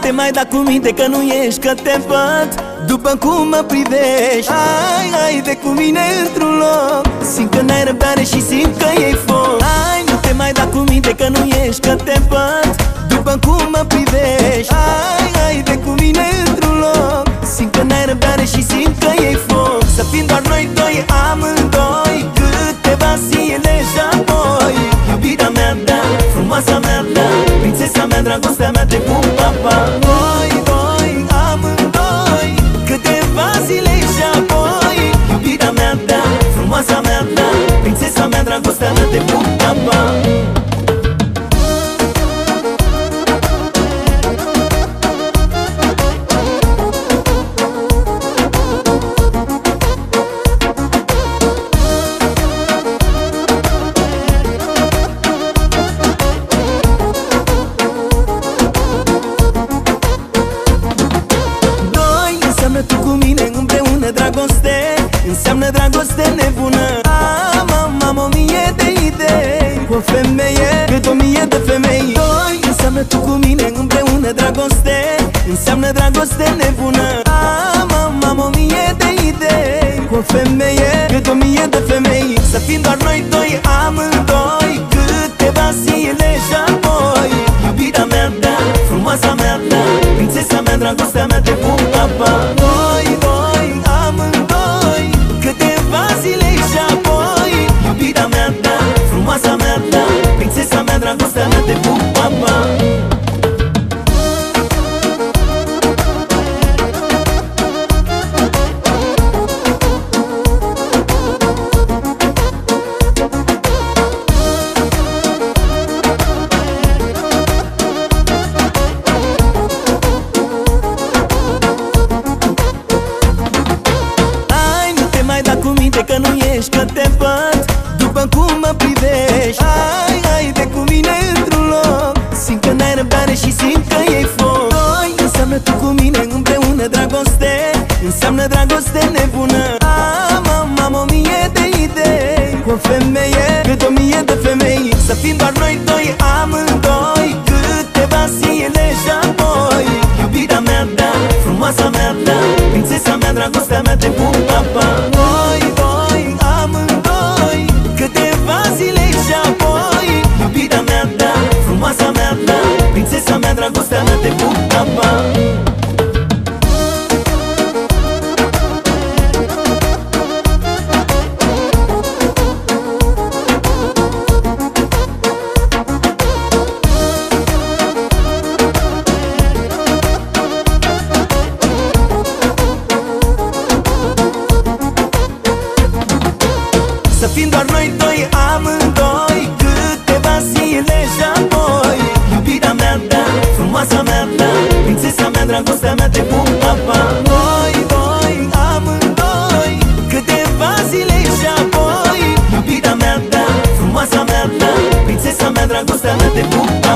te mai da cu minte că nu ești Că te văd. După cum mă privești Hai, hai de cu mine într-un loc. Simt că n-ai răbdare și simt că e foc. Hai, nu te mai da cu minte că nu ești Că te văd. După cum mă privești Hai, hai de cu mine într-un loc. Simt că n-ai răbdare și simt că e foc. Să fim doar noi doi amândoi Câteva zile și apoi Iubita mea, da, frumoasa mea, da Prințesa mea, dragostea mea, te pup, papa Noi dragoste Înseamnă dragoste nebună. Am, am, am o mie de idei Cu o femeie cât o mie de femei. Doi Înseamnă tu cu mine împreună dragoste Înseamnă dragoste nebună. Am, am, am o mie de idei Cu o femeie cât o mie de femei. Să fim doar noi doi amândoi cu mine împreună dragoste Înseamnă dragoste nebună. Am, am, am o mie de idei Cu o femeie cât o mie de femei. Să fim doar noi doi amândoi Câteva zile Să fim doar noi doi amândoi Câteva zile și apoi. Iubita mea, da, frumoasa mea, da Prințesa mea, dragostea mea, te pup, papa. Noi doi amândoi Câteva zile și apoi. Iubita mea, da, frumoasa mea, da Prințesa mea, dragostea mea, te pup, papa